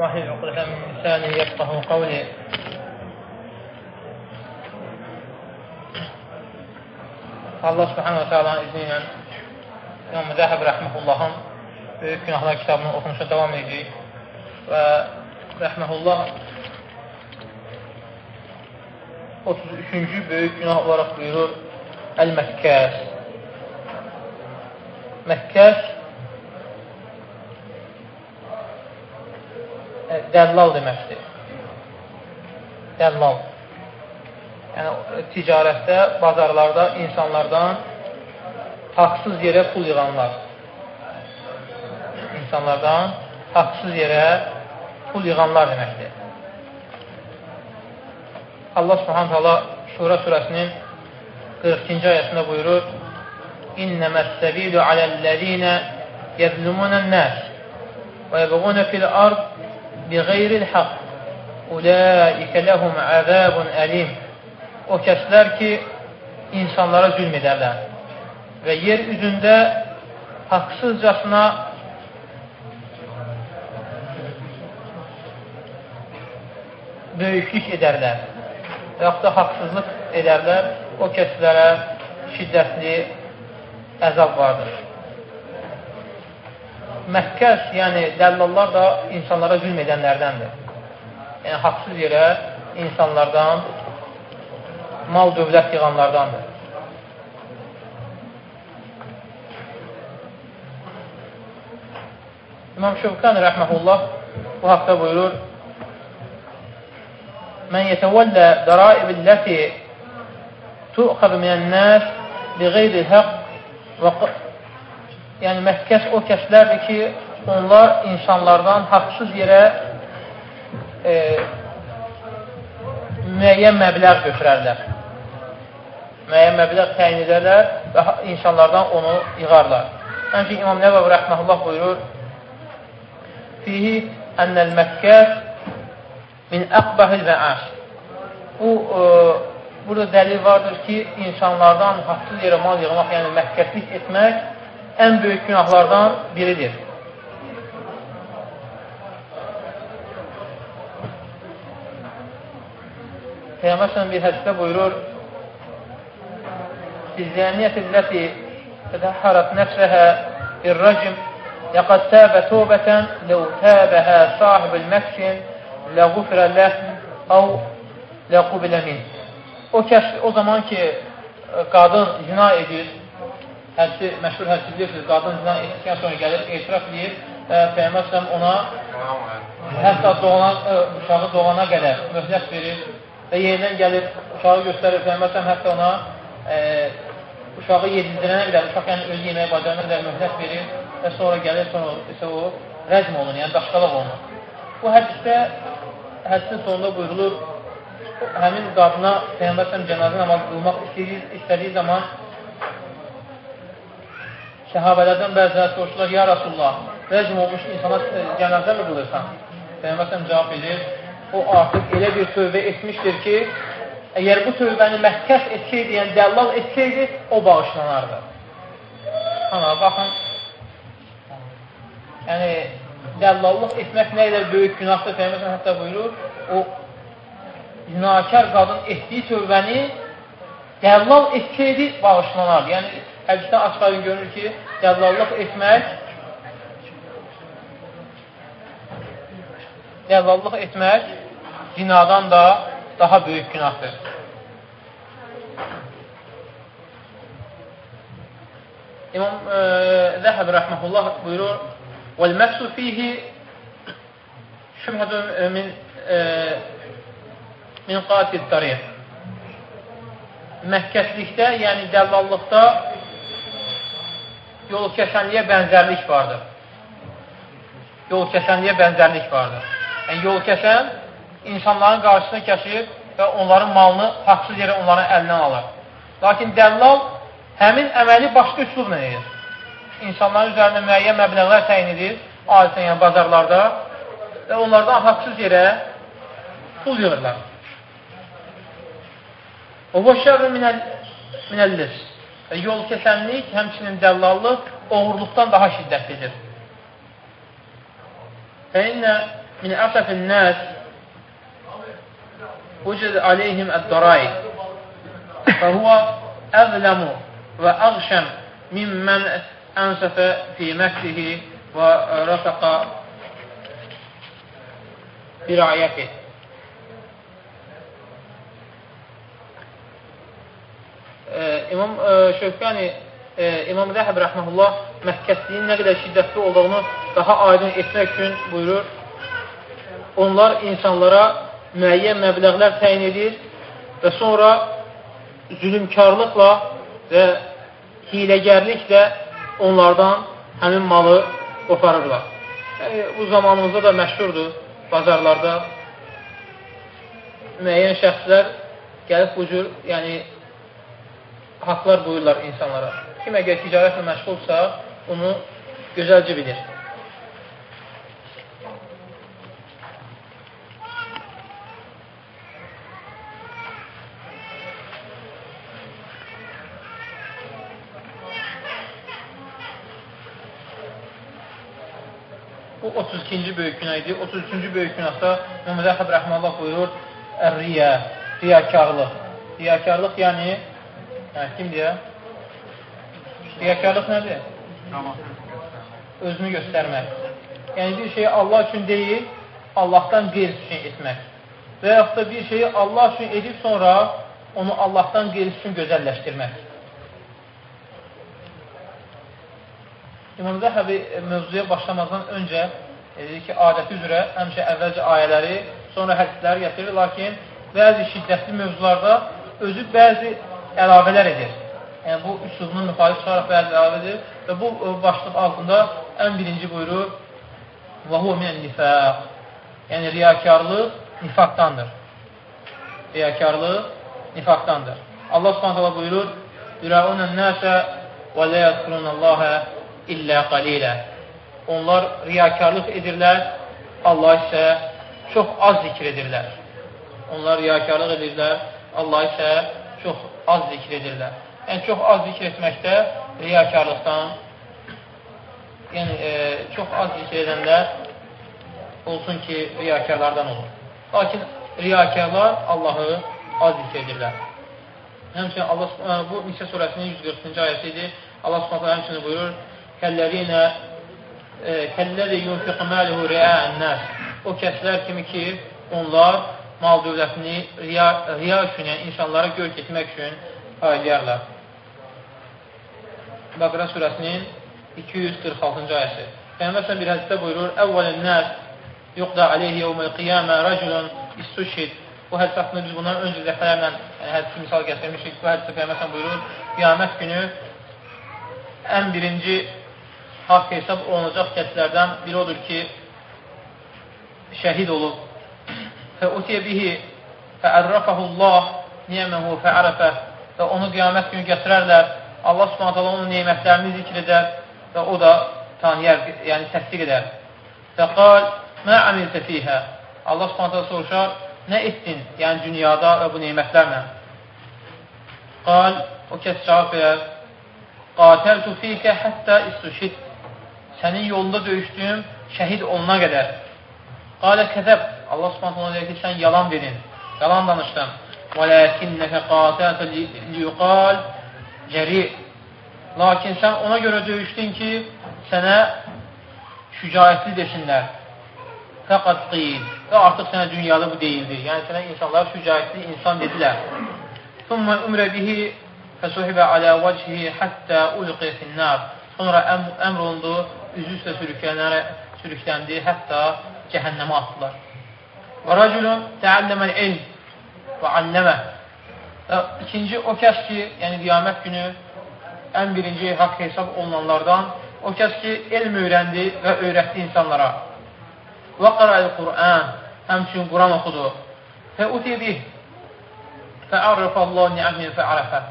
واحلل عقدة من لساني يفقه قولي Allah subhanahu wa ta'ala izni ilə İmam Zəhəb rəhməhullahın Böyük Günahlar kitabının oxunuşa davam edirik və rəhməhullah 33-cü böyük günah olaraq buyurur Əl-Məkkəs Məkkəs dəllal deməkdir. Dəllal. Yəni, ticarətdə, bazarlarda insanlardan haqsız yerə pul yığanlar. İnsanlardan haqsız yerə pul yığanlar deməkdir. Allah subhanət hala Şura surəsinin 42-ci ayəsində buyurur İnnəməs-səbilu aləl-ləzinə yəzlumunən-nəs və yəbğunə fil-ard biğeyril-haqq Uləikə ləhum əzəbun əlim O kəslər ki, insanlara zülm edərlər və yer üzündə haqsızcasına böyüklük edərlər və yaxud da haqsızlıq edərlər, o kəslərə şiddətli əzab vardır. Məkkəs, yəni dəllallar da insanlara zülm edənlərdəndir. Yəni, haqsız yerə insanlardan mal dövlət yığanlardandır. İmam Şövkan rəhməhullah bu haqda buyurur Mən yətəvəllə dəraibilləti tu'xəb minən-nəs biğeyri-həq və yəni məhkəs o kəslərdir ki, onlar insanlardan haqsız yerə e, müəyyən məbləğ götürərlər. Müəyyən məbləğ təyin edərlər və insanlardan onu yığarlar. Həmçin İmam Nəvəv rəhməhullah buyurur Fihi ənəl məkkəs min əqbəhil və əş. Bu, e, burada dəlil vardır ki, insanlardan haqsız yerə mal yığmaq, yəni məhkəslik etmək ən böyük günahlardan biridir. Peyyəməsən bir hədisdə buyurur, Sizzəniyyətin ləti tədəhhərət nəfsəhə bir rəcim Yəqəd təbə tövbətən ləv təbəhə sahibül məksin ləğufirə ləh əv ləqubilə min. O kəs, o zaman ki, e, qadın zina edir, hədsi, məşhur hədsi bilirsiniz, qadın zina etdikdən sonra gəlir, etiraf edir və Peyyəməsələm ona hətta doğana, uşağı doğana qədər möhlət verir və yerindən gəlir, uşağı göstərir, Peyyəməsələm hətta ona ə, uşağı yedildirənə qədər, uşaq yəni özü yeməyə bacarana qədər möhlət verir və sonra gəlir, sonra isə o rəzm olunur, yəni daşqalaq olunur. Bu hədisdə hədisin sonunda buyurulur, həmin qadına Peyyambər səhəm cənazə namazı qılmaq istədiyi, istədiyi zaman şəhabələrdən bəziləri soruşurlar, ya Rasulullah, rəzm olmuş insana e, cənazə mi qılırsan? Peyyambər səhəm cavab edir, o artıq elə bir tövbə etmişdir ki, əgər bu tövbəni məhkəs etsəydi, yəni dəllal etsəydi, o bağışlanardı. Ana, baxın, yəni, dəllallıq etmək nə qədər böyük günahdır, Peyyambər hətta buyurur, o zinakar qadın etdiyi tövbəni dəllal etsəydi bağışlanar. Yəni, hədisdən açıq görünür ki, dəllallıq etmək dəllallıq etmək zinadan da daha böyük günahdır. İmam e, Zəhəb rəhməhullah buyurur, وَالْمَسُ فِيهِ شُبْهَةٌ min e, min qatil tariq. Məhkəslikdə, yəni dəllallıqda yol kəsənliyə bənzərlik vardır. Yol kəsənliyə bənzərlik vardır. Yəni, yol kəsən insanların qarşısını kəsir və onların malını haqsız yerə onların əlindən alır. Lakin dəllal həmin əməli başqa üslubla edir. İnsanların üzərində müəyyən məbləğlər təyin edir, adətən yəni bazarlarda və onlardan haqsız yerə pul yığırlar. O boşarı minəllis. Və yol kəsənlik, həmçinin dəllallıq oğurluqdan daha şiddətlidir. Və innə min əsəfin nəs vücud aleyhim əd-darai və huvə əzləmu və əğşəm mimmən ənsəfə fi məkrihi və rəfəqa fi rayəti. İmam e, Şövkəni e, İmam Zəhəb rəhməhullah Məkkəsinin nə qədər şiddətli olduğunu daha aydın etmək üçün buyurur. Onlar insanlara müəyyən məbləğlər təyin edir və sonra zülümkarlıqla və hiləgərliklə onlardan həmin malı qoparırlar. Yəni, bu zamanımızda da məşhurdur bazarlarda müəyyən şəxslər gəlib bu cür yəni, haqlar qoyurlar insanlara. Kim əgər ticarətlə məşğulsa, onu gözəlcə bilir. Bu 32-ci böyük günah idi. 33-cü böyük günahda Məhəmməd Əhəb Rəhməllah buyurur, Ər-riyə, riyakarlıq. Riyakarlıq yəni, yəni kim deyə? Riyakarlıq nədir? Özünü göstərmək. Yəni bir şeyi Allah üçün deyil, Allahdan qeyris üçün etmək. Və yaxud da bir şeyi Allah üçün edib sonra onu Allahdan qeyris üçün gözəlləşdirmək. İmam Zəhəbi mövzuya başlamazdan öncə e, dedi ki, adəti üzrə həmişə əvvəlcə ayələri, sonra hədisləri gətirir, lakin bəzi şiddətli mövzularda özü bəzi əlavələr edir. Yəni, bu üslubunu müxalif çıxaraq bəzi əlavə edir və bu e, başlıq altında ən birinci buyurur və huvə minən nifaq yəni riyakarlıq nifaqdandır. Riyakarlıq nifaqdandır. Allah subhanətələ buyurur Yürəunən nəsə və lə yəzkurunəlləhə illə qalilə. Onlar riyakarlıq edirlər, Allah isə çox az zikr edirlər. Onlar riyakarlıq edirlər, Allah isə çox az zikr edirlər. Yəni, çox az zikr etməkdə riyakarlıqdan, yəni e, çox az zikr edənlər olsun ki, riyakarlardan olur. Lakin riyakarlar Allahı az zikr edirlər. Həmçinin Allah, bu Nisə surəsinin 140-cı ayəsi idi. Allah subhanətlə həmçinin buyurur, Kəllərinə kəlləri yunfiq məlihu riəənnəs O kəslər kimi ki, onlar mal dövlətini riya, riya üçün, yəni insanlara görk etmək üçün paylayarlar. Bəqrə surəsinin 246-cı ayəsi. Peyğəmbər bir hədisdə buyurur: "Əvvələn nəs yuqda alayhi yawmal qiyamə rəculun istushhid." Bu hədis haqqında biz bundan öncə dəfələrlə yəni hədisi misal gətirmişik. Bu hədisdə Peyğəmbər buyurur: "Qiyamət günü ən birinci haqq hesab olunacaq kəslərdən biri odur ki, şəhid olub. Fəutiyə bihi fəərrafəhullah niyəməhu fəərəfəh və onu qiyamət günü gətirərlər. Allah subhanət hala onun neymətlərini zikr edər və o da tanıyar, yəni təsdiq edər. Fəqal, mə əmiltə fiyhə. Allah subhanət hala soruşar, nə etdin, yəni dünyada və bu neymətlərlə? Qal, o kəs cavab verər, Qatəltu fikə həttə istuşid sənin yolunda döyüşdüyüm şəhid oluna qədər. Qalə kəzəb. Allah subhanət ona deyir ki, sən yalan dedin, yalan danışdın. Və ləkinnəkə qatətə liyuqal cəri. Lakin sən ona görə döyüşdün ki, sənə şücayətli desinlər. Fəqat qeyil. Və artıq sənə dünyada bu deyildi. Yəni, sənə insanlar şücayətli insan dedilər. Thumma umrə bihi fəsuhibə alə vəcihi həttə ulqi finnər. Sonra əmr olundu, üzü üstə sürükləndi, hətta cəhənnəmə atdılar. Və rəculun təəlləməl ilm və alləmə. İkinci o kəs ki, yəni qiyamət günü ən birinci haqq hesab olunanlardan o kəs ki, elm öyrəndi və öyrətdi insanlara. Və qarayı Qur'an, həmçin Quran oxudu. Fə utibih, fəərrəfəllahu ni'əmin fəərəfə.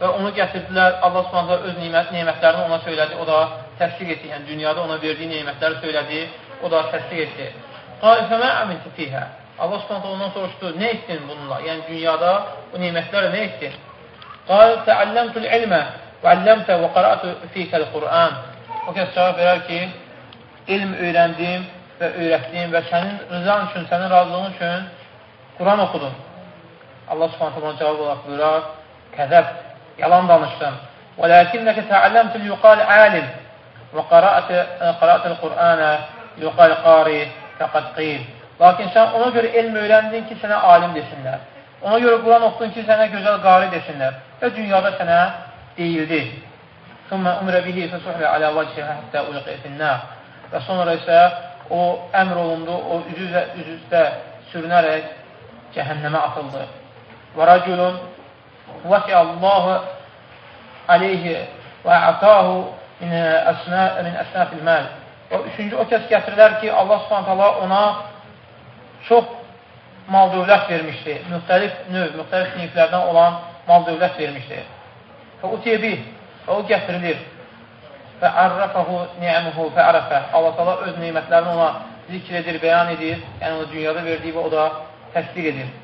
Və onu gətirdilər, Allah subhanətlə öz nimət, nimətlərini ona söylədi, o da təsdiq etdi. Yəni, dünyada ona verdiyi nimətləri söylədi, o da təsdiq etdi. Qalifəmə əminti fiyhə. Allah subhanətlə ondan soruşdu, nə etdin bununla? Yəni, dünyada bu nimətlərlə nə etdin? Qal, təəlləmtul ilmə və əlləmtə və qaratu fikəl Qur'an. O kəs cavab verər ki, elm öyrəndim və öyrətdin və sənin rızan üçün, sənin razılığın üçün Quran oxudun. Allah subhanətə buna cavab olaraq buyurar, kəzəb, yalan danışdın. Və ləkinnəkə təəlləmtül yuqal alim və qara'atəl Qur'anə yuqal qari fəqad qeyl. Lakin sən ona görə elm öyrəndin ki, sənə alim desinlər. Ona görə Quran oxudun ki, sənə gözəl qari desinlər. Və dünyada sənə deyildi. Sümmə umrə bihi fəsuhlə alə vəcihə həttə ulqiyə finnər. Və sonra isə o əmr olundu, o üzü üzüstə sürünərək cəhənnəmə atıldı. Və rəculun vəsi Allahu aleyhi və ətahu min əsnafil məl. Və üçüncü o kəs gətirilər ki, Allah subhanətələ ona çox mal dövlət vermişdi. Müxtəlif növ, müxtəlif siniflərdən olan mal dövlət vermişdi. Və o tebi, və o gətirilir. Və ərrəfəhu ni'əmuhu fəərəfə. Allah təala öz nemətlərini ona zikr edir, bəyan edir. Yəni onu dünyada verdiyi və o da təsdiq edir.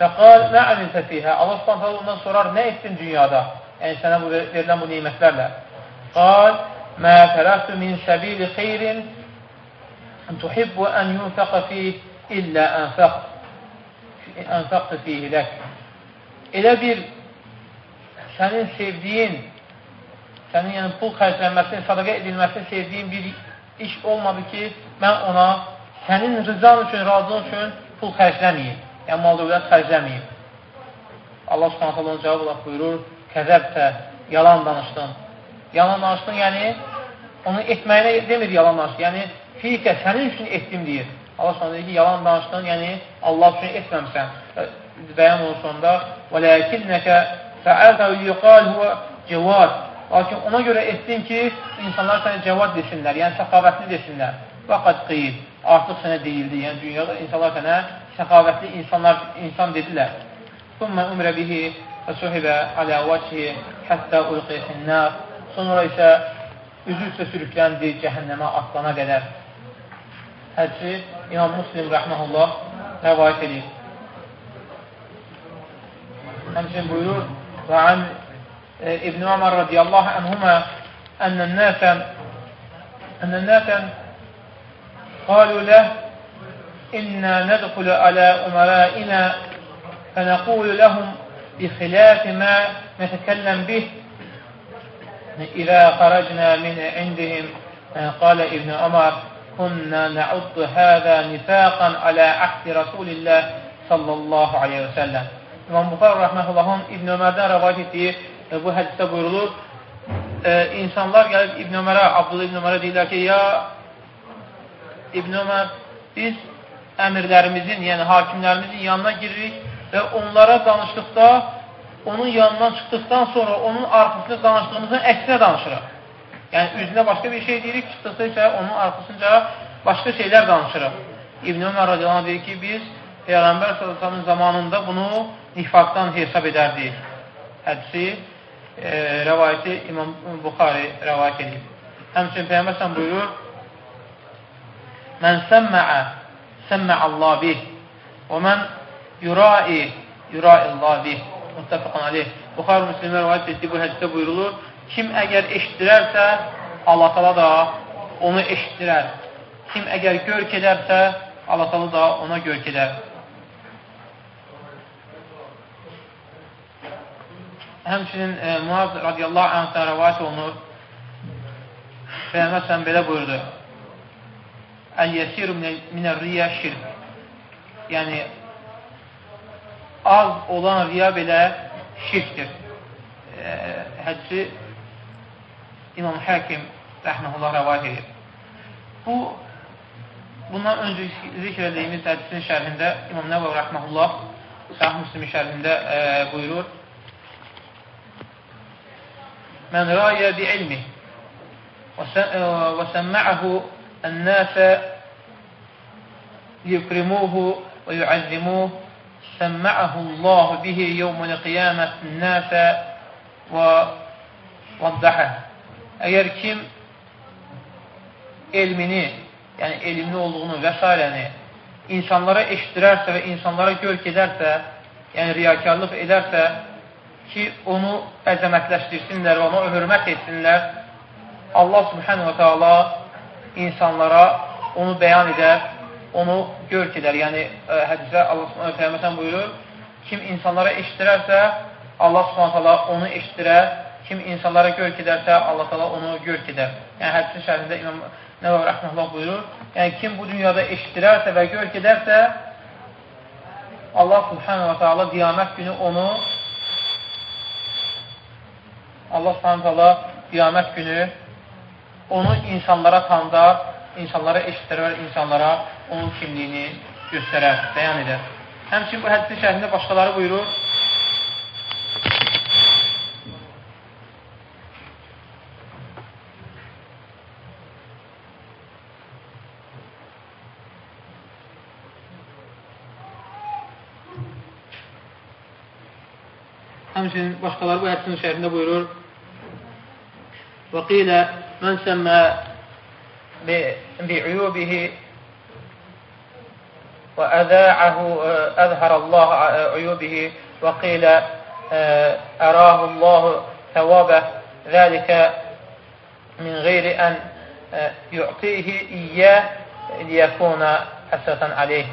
Və qal nə əmiltə fihə. Allah subhanətələ ondan sorar, nə etdin dünyada? Yəni sənə bu, verilən bu nemətlərlə. Qal, mə tərəftu min səbili xeyrin tuhibbu ən yunfəqə fih illə ənfəq ənfəqtə fihi lək. Elə bir sənin sevdiyin, sənin yəni pul xərclənməsini, sadaqa edilməsini sevdiyin bir iş olmadı ki, mən ona sənin rızan üçün, razılıq üçün pul xərcləməyim. Yəni, mal dövlət xərcləməyim. Allah subhanətə onun cavab olaraq buyurur, kəzəbtə, yalan danışdın. Yalan danışdın, yəni, onu etməyinə demir yalan danışdın. Yəni, fiqə sənin üçün etdim deyir. Allah sonra deyir ki, yalan danışdın, yəni Allah üçün etməmsən. Bəyan olsun sonunda وَلَاكِنَّكَ فَعَلْتَ يُقَالْ هُوَ cevad. Lakin ona görə etdin ki, insanlar sənə cevad desinlər, yəni səxavətli desinlər. Vəqət qeyil, artıq sənə deyildi. Yəni dünyada insanlar sənə səxavətli insanlar, insan dedilər. Sümmə umrə bihi və suhibə alə vəchihi həttə ulqiyyətinnər. Sonra isə üzü üstə sürükləndi cəhənnəmə atlana qədər. Hədisi İmam Muslim rəhməhullah rəvayət edir. Həmçin buyurur və an e, İbn Ömər radiyallahu anhuma ənnən nəsən ənnən nəsən qalu ləh inna nədxulu alə umarəinə fənəqulu ləhum بخلاف ما نتكلم به إذا خرجنا من عندهم قال ابن عمر كنا نعد هذا نفاقا على عهد رسول الله sallallahu aleyhi və səlləm. İmam Buxar rəhməhullahın İbn Ömərdən rəvayət etdiyi e, bu hədisdə buyurulur. E, insanlar gəlib İbn Ömərə, Abdullah İbn Ömərə deyirlər ki, ya İbn Ömər, biz əmirlərimizin, yəni hakimlərimizin yanına giririk və onlara danışdıqda, onun yanından çıxdıqdan sonra onun arxasında danışdığımızın əksinə danışırıq. Yəni, üzünə başqa bir şey deyirik, çıxdıqda isə onun arxasınca başqa şeylər danışırıq. İbn Ömər radiyallahu deyir ki, biz Peyğəmbər s.ə.v-in zamanında bunu nifaqdan hesab edərdik. Hədisi, e, rəvayəti İmam Buxari rəvayət edir. Həmçin Peyğəmbər s.ə.v buyurur, Mən səmməə, səmmə Allah bih, və mən yurai, yurai Allah bih, müttəfəqən aleyh. Buxar Müslimə rəvayət etdiyi bu hədisdə buyurulur, kim əgər eşitdirərsə, Allah tala da onu eşitdirər. Kim əgər görk edərsə, Allah tala da ona görk edər. Həmçinin e, Muaz radiyallahu anhdan rəvayət olunur. Peyğəmbər sən belə buyurdu. Əl-yəsiru minər-riyə şirk. Yəni, az olan riya belə şirkdir. E, hədisi İmam Həkim rəhməhullah rəvayət edir. Bu, bundan öncə zikr edəyimiz hədisin şərhində İmam Nəvəv rəhməhullah Səhih Müslimin şərhində e, buyurur Mən rayə bi ilmi və səmməəhu ən-nəsə liyukrimuhu və yuəzzimuhu Allah bihi yevmül qiyamət nəsə və vəddəhə Əgər kim elmini, yəni elmli olduğunu və s. insanlara eşitdirərsə və insanlara görk edərsə, yəni riyakarlıq edərsə ki, onu əzəmətləşdirsinlər və onu hörmət etsinlər, Allah subhanahu wa ta'ala insanlara onu bəyan edər, onu görk edər. Yəni, ə, e, hədisdə Allah Peyğəmbər buyurur, kim insanlara eşitirərsə, Allah subhanətələ onu eşitirər, kim insanlara görk edərsə, Allah təala onu görk edər. Yəni, hədisin şərhində İmam Nəvəvi Rəhməllah buyurur, yəni, kim bu dünyada eşitirərsə və görk edərsə, Allah subhanə və teala qiyamət günü onu Allah subhanə teala qiyamət günü onu insanlara tanıdar, insanlara eşitdirər, insanlara onun kimliyini göstərər, bəyan edər. Həmçin bu hədisin şərhində başqaları buyurur, Həmçinin başqaları bu hədisin şərhində buyurur, Və qilə mən əzə'əhu əzhər Allah uyubihi və qilə ərahu Allah təvabə zəlikə min qeyri ən yu'tihi iyyə liyəkuna həsrətən aleyh.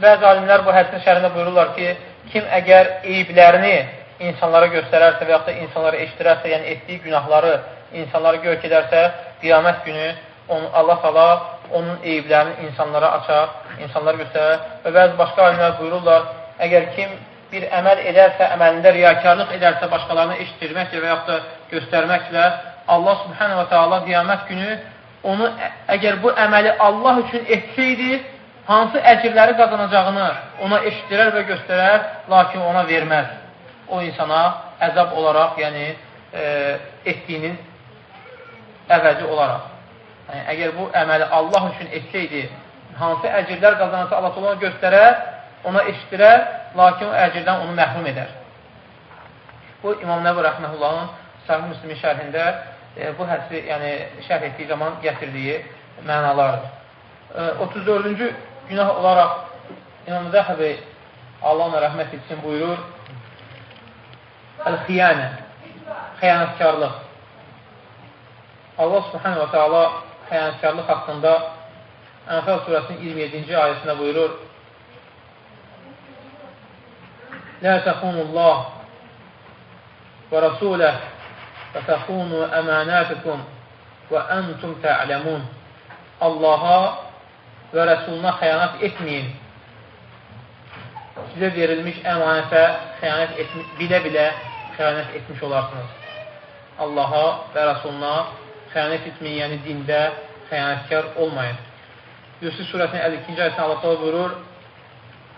Bəzi alimlər bu hədisin şərhində buyururlar ki, kim əgər eyiblərini insanlara göstərərsə və yaxud da insanlara eşdirərsə, yəni etdiyi günahları insanlara görk edərsə, qiyamət günü onu, Allah sala onun eyiblərini insanlara açar, insanlara göstərər və bəzi başqa alimlər buyururlar, əgər kim bir əməl edərsə, əməlində riyakarlıq edərsə, başqalarını eşitdirməklə və yaxud da göstərməklə, Allah subhanə və teala qiyamət günü onu, əgər bu əməli Allah üçün etsəydi, hansı əcirləri qazanacağını ona eşitdirər və göstərər, lakin ona verməz. O insana əzab olaraq, yəni e, etdiyinin əvəzi olaraq. Yəni, əgər bu əməli Allah üçün etsəydi, hansı əcirlər qazanırsa Allah ona göstərər, ona eşitdirər, lakin o əcirdən onu məhrum edər. Bu İmam Nəbi Rəhməhullahın Səhv Müslimin şərhində e, bu hədsi yəni, şərh etdiyi zaman gətirdiyi mənalardır. E, 34-cü günah olaraq İmam Zəhəbi Allah ona rəhmət etsin buyurur Əl-xiyanə xəyanətkarlıq Allah subhanə və teala xəyanətkarlıq haqqında Ənfəl surəsinin 27-ci ayəsində buyurur Lə təxunullah və rasuləh və təxunu əmanətikum və əntum tə'ləmun Allaha və rəsuluna xəyanət etməyin. Sizə verilmiş əmanətə xəyanət etmiş, bilə-bilə xəyanət etmiş olarsınız. Allaha və rəsuluna xəyanət etməyin, yəni dində xəyanətkar olmayın. Yusuf surəsinin 52-ci ayəsində Allah təala buyurur: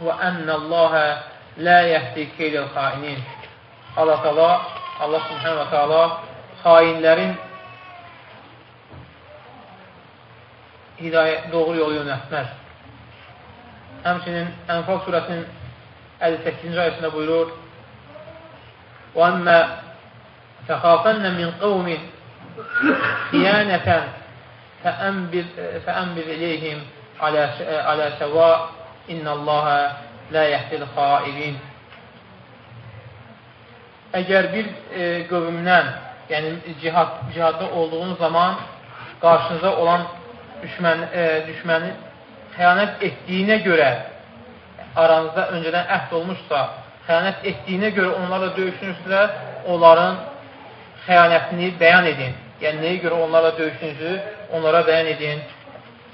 "Və ennallaha la yehdi keydel xainin." Allah təala Allah subhanahu va taala xainlərin hidayət doğru yolu yönəltməz. Həmçinin Ənfal surəsinin 58-ci ayəsində buyurur: "Və amma təxafənna min qawmin خِيَانَةً فَأَنْبِذْ إِلَيْهِمْ عَلَى سَوَاءٍ إِنَّ اللّٰهَ لَا يَحْدِ الْخَائِبِينَ Əgər bir e, qövmdən, yəni cihad, cihadda olduğunuz zaman qarşınıza olan düşmən, e, düşməni xəyanət etdiyinə görə aranızda öncədən əhd olmuşsa, xəyanət etdiyinə görə onlarla döyüşünüzsə, onların xəyanətini bəyan edin. Yəni, nəyə görə onlarla döyüşünüzü onlara bəyan edin.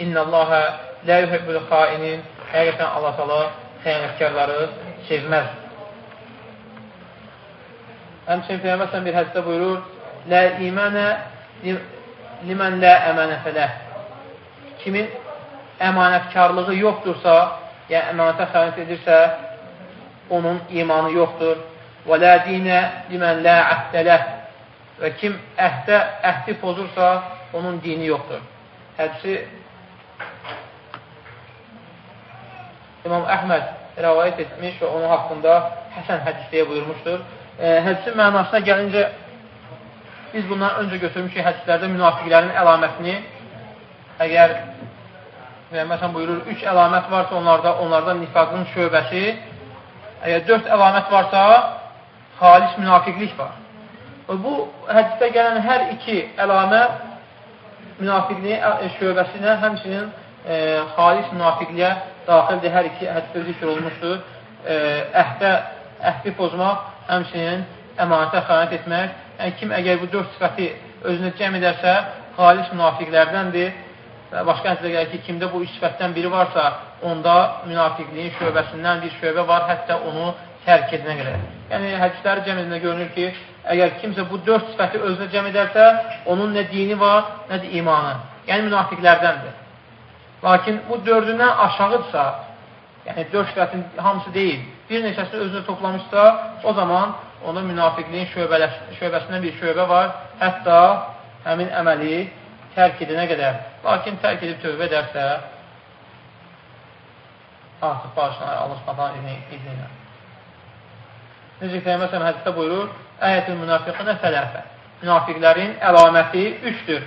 İnnəlləhə lə yuhibbül xainin həqiqətən Allah tala xəyanətkarları sevməz. Həmçin Peyyəməsən bir həddə buyurur, Lə imənə limən lə əmənətələ kimin əmanətkarlığı yoxdursa, yəni əmanətə xəyanət edirsə, onun imanı yoxdur. Və lə dinə limən lə əhdələ və kim əhdə, əhdi pozursa, onun dini yoxdur. Hədisi İmam Əhməd rəvayət etmiş və onun haqqında Həsən hədis deyə buyurmuşdur. E, hədisin mənasına gəlincə, biz bundan öncə götürmüşük hədislərdə münafiqlərin əlamətini əgər Peyğəmbər buyurur, üç əlamət varsa onlarda, onlarda nifaqın şöbəsi, əgər dörd əlamət varsa, xalis münafiqlik var. Bu hədisdə gələn hər iki əlamət münafiqliyin şöbəsinə həmçinin e, xalis münafiqliyə daxildir. Hər iki həddə zikr olmuşdur. E, əhdə, əhdi pozmaq, həmçinin əmanətə xəyanət etmək. Yəni, kim əgər bu dörd sifəti özünü cəm edərsə, xalis münafiqlərdəndir. Və başqa həddə gəlir ki, kimdə bu üç sifətdən biri varsa, onda münafiqliyin şöbəsindən bir şöbə var, hətta onu tərk edinə qədər. Yəni, hədisləri cəm edinə görünür ki, əgər kimsə bu dörd sifəti özünə cəm edərsə, onun nə dini var, nə də imanı. Yəni, münafiqlərdəndir. Lakin bu dördündən aşağıdırsa, yəni dörd sifətin hamısı deyil, bir neçəsini özünə toplamışsa, o zaman ona münafiqliyin şöbəsindən bir şöbə var, hətta həmin əməli tərk edənə qədər. Lakin tərk edib tövbə edərsə, artıq bağışlanır Allah Subhanahu izni, izni ilə. Necə ki, məsələn, hədisdə buyurur, Əyətül münafiqinə sələfə. Münafiqlərin əlaməti üçdür.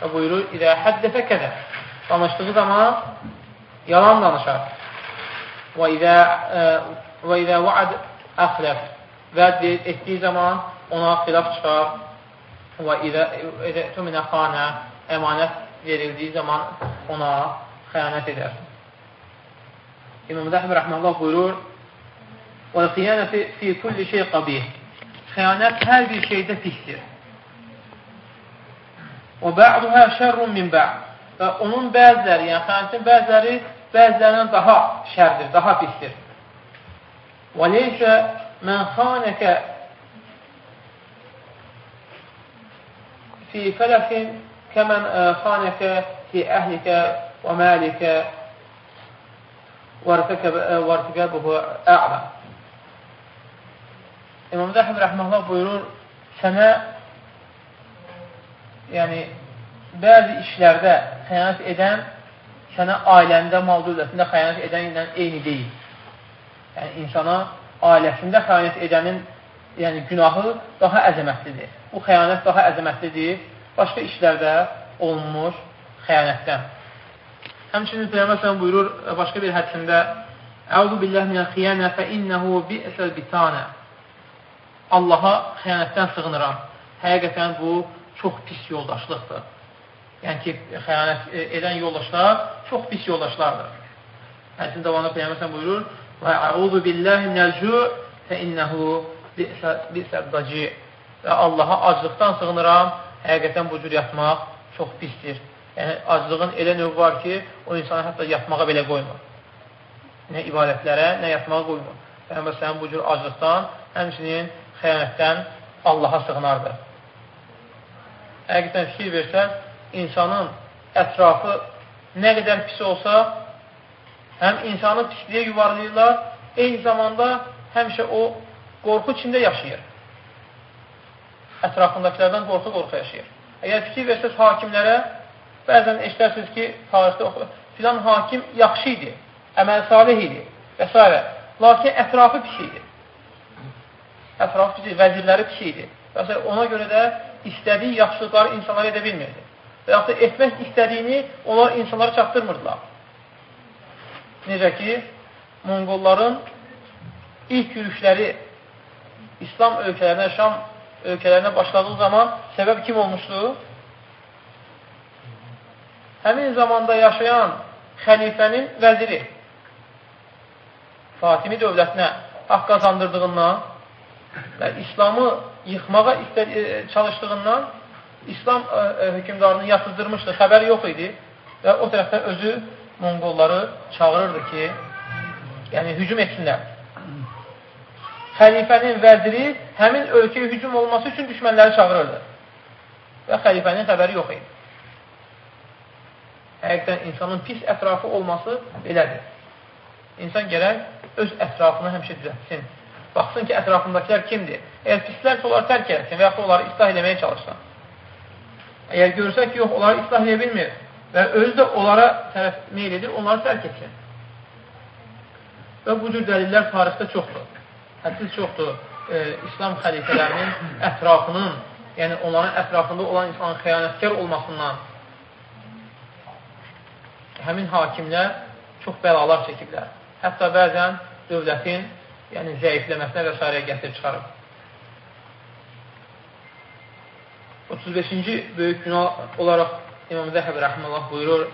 Və buyurur, İdə həddəfə kədə. Danışdığı zaman yalan danışar. Və idə, ə, və idə vaad əxləf. Vəd etdiyi zaman ona xilaf çıxar. Və idə tüminə xanə əmanət verildiyi zaman ona xəyanət edər. İmam Zəhmi Rəhməllah buyurur, والخيانة في كل شيء قبيح. خيانات هذه الشيء تفسير وبعضها شر من بعض. فأمون بازر يعني خيانة بازر بازر ضحى شر ضحى فسير وليس من خانك في فلك كمن آه، خانك في أهلك ومالك وارتكب آه، وارتكبه أعظم. İmam Zəhib Rəhməllah buyurur, sənə yəni, bəzi işlərdə xəyanət edən sənə ailəndə, mal dövlətində xəyanət edən ilə eyni deyil. Yəni, insana ailəsində xəyanət edənin yəni, günahı daha əzəmətlidir. Bu xəyanət daha əzəmətlidir başqa işlərdə olunmuş xəyanətdən. Həmçinin Peyğəmbər buyurur başqa bir hədisində: "Əuzu billahi minəl xiyanə fə innəhu bi'səl bitanə." Allaha xəyanətdən sığınıram. Həqiqətən bu çox pis yoldaşlıqdır. Yəni ki, xəyanət edən yoldaşlar çox pis yoldaşlardır. Hədisin davamında Peyyəməsən buyurur, Və əuzu billahi minəl-cu fə innəhu bisəbdaci Və Allaha aclıqdan sığınıram, həqiqətən bu cür yatmaq çox pisdir. Yəni, aclığın elə növ var ki, o insanı hətta yatmağa belə qoymur. Nə ibadətlərə, nə yatmağa qoymur. Peyğəmbər sənin bu cür aclıqdan, həmçinin xəyanətdən Allaha sığınardı. Həqiqətən fikir versən, insanın ətrafı nə qədər pis olsa, həm insanı pisliyə yuvarlayırlar, eyni zamanda həmişə o qorxu içində yaşayır. Ətrafındakilərdən qorxu-qorxu yaşayır. Əgər fikir versəz hakimlərə, bəzən eşlərsiniz ki, tarixdə oxu, filan hakim yaxşı idi, əməl salih idi və s. Lakin ətrafı pis idi ətrafı pis idi, vəzirləri pis idi. Və ona görə də istədiyi yaxşılıqları insanlara edə bilmirdi. Və yaxud da etmək istədiyini onlar insanlara çatdırmırdılar. Necə ki, Monqolların ilk yürüşləri İslam ölkələrinə, Şam ölkələrinə başladığı zaman səbəb kim olmuşdu? Həmin zamanda yaşayan xəlifənin vəziri Fatimi dövlətinə haqq qazandırdığından və İslamı yıxmağa e, çalışdığından İslam e, e, hökumdarını yatızdırmışdı, xəbəri yox idi və o tərəfdən özü Monqolları çağırırdı ki, yəni hücum etsinlər. Xəlifənin vəziri həmin ölkəyə hücum olması üçün düşmənləri çağırırdı və xəlifənin xəbəri yox idi. Həqiqdən insanın pis ətrafı olması belədir. İnsan gərək öz ətrafını həmişə düzətsin. Baxsın ki, ətrafındakilər kimdir? Əgər pislərsə, onları tərk etsin və yaxud onları islah eləməyə çalışsın. Əgər görsə ki, yox, onları islah edə bilmir və özü də onlara tərəf meyl edir, onları tərk etsin. Və bu cür dəlillər tarixdə çoxdur. Hədsiz çoxdur. E, İslam xəlifələrinin ətrafının, yəni onların ətrafında olan insanın xəyanətkar olmasından həmin hakimlər çox bəlalar çəkiblər. Hətta bəzən dövlətin yəni zəifləməsinə və s. gətirib çıxarıb. 35-ci böyük günah olaraq İmam Zəhəb rəhməllah buyurur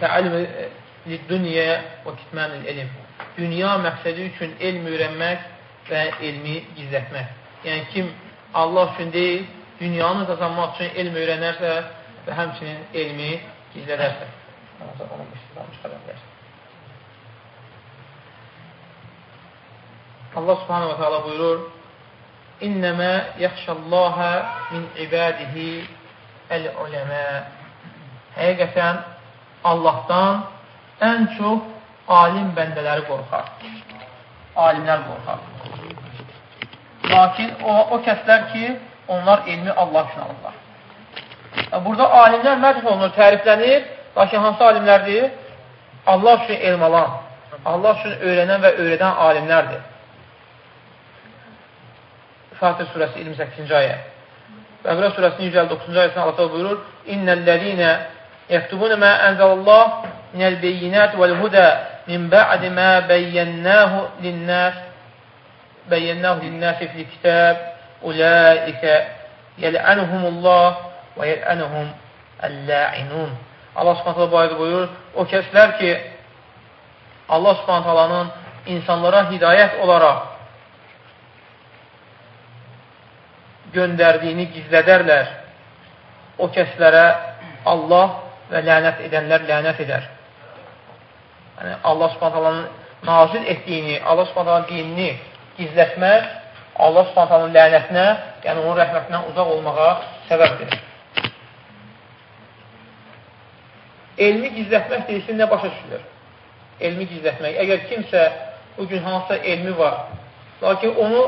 Təəlim dünya və kitmənil elm Dünya məqsədi üçün elm öyrənmək və elmi gizlətmək. Yəni, kim Allah üçün deyil, dünyanı qazanmaq üçün elm öyrənərsə və həmçinin elmi gizlədərsə. Allah subhanahu wa ta'ala buyurur İnnəmə yaxşallaha min ibadihi əl-uləmə Həqiqətən Allahdan ən çox alim bəndələri qorxar. Alimlər qorxar. Lakin o, o kəslər ki, onlar elmi Allah üçün alırlar. Burada alimlər mədh olunur, təriflənir. Lakin hansı alimlərdir? Allah üçün elm alan, Allah üçün öyrənən və öyrədən alimlərdir. Fatih surəsi 28-ci ayə. Bəqrə surəsinin 159-cu ayəsində Allah buyurur: "İnnellezine yektubuna ma enzelallah minel beyinat vel huda min ba'di ma beyyanahu lin-nas beyyanahu lin-nas fil kitab ulaika yel'anuhumullah və yel'anuhum el-la'inun." Allah Subhanahu ayədə buyurur: "O kəslər ki Allah Subhanahu insanlara hidayət olaraq göndərdiyini gizlədərlər. O kəslərə Allah və lənət edənlər lənət edər. Yəni, Allah subhantalanın nazil etdiyini, Allah subhantalanın dinini gizlətmək, Allah subhantalanın lənətinə, yəni onun rəhmətindən uzaq olmağa səbəbdir. Elmi gizlətmək deyilsin, nə başa düşülür? Elmi gizlətmək. Əgər kimsə bugün hansısa elmi var, lakin onu